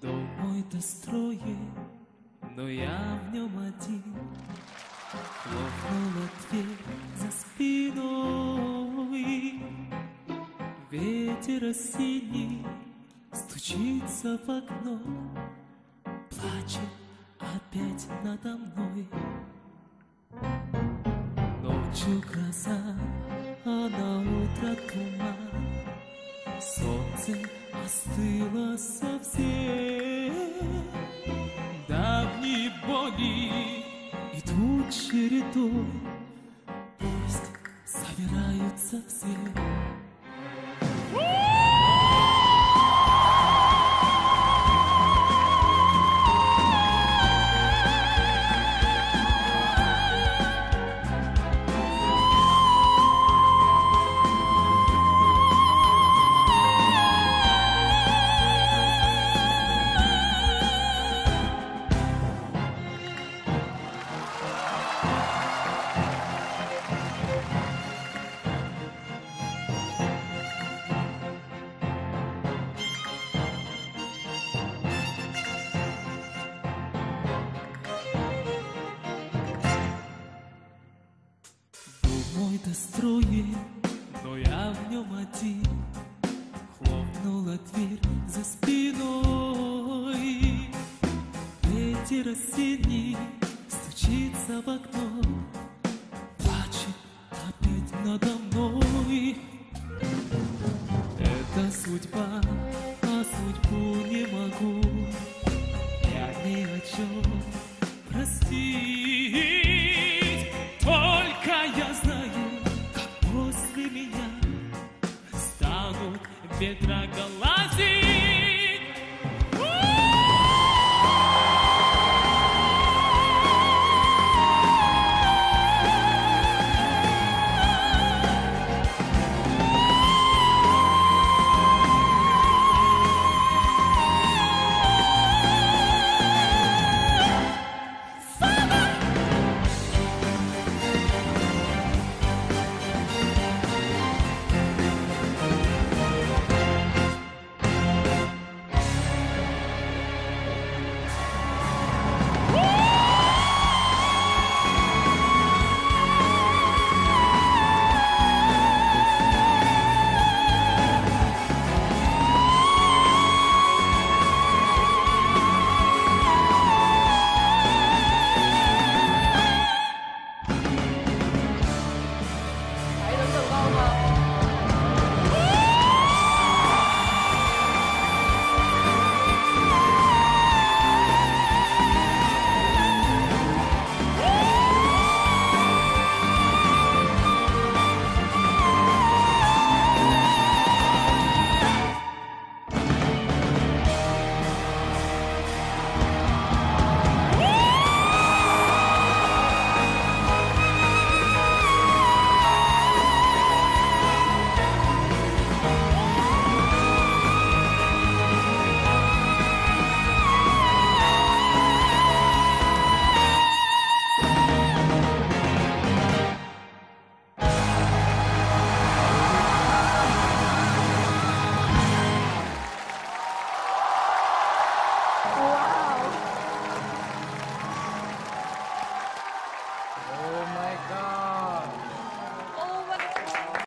Дом мой достроен, но я в нем один. Хлопнула дверь за спиной. Ветер осенний стучится в окно, Плачет опять надо мной. Ночью гроза, а на утро туман, Солнце остыло совсем. Давние боли идут чередой, Пусть собираются все. Мой достроен, но я в нем один. Хлопнула дверь за спиной. Ветер осенний стучится в окно, Плачет опять надо мной. Это судьба, а судьбу не могу я ни о чем станут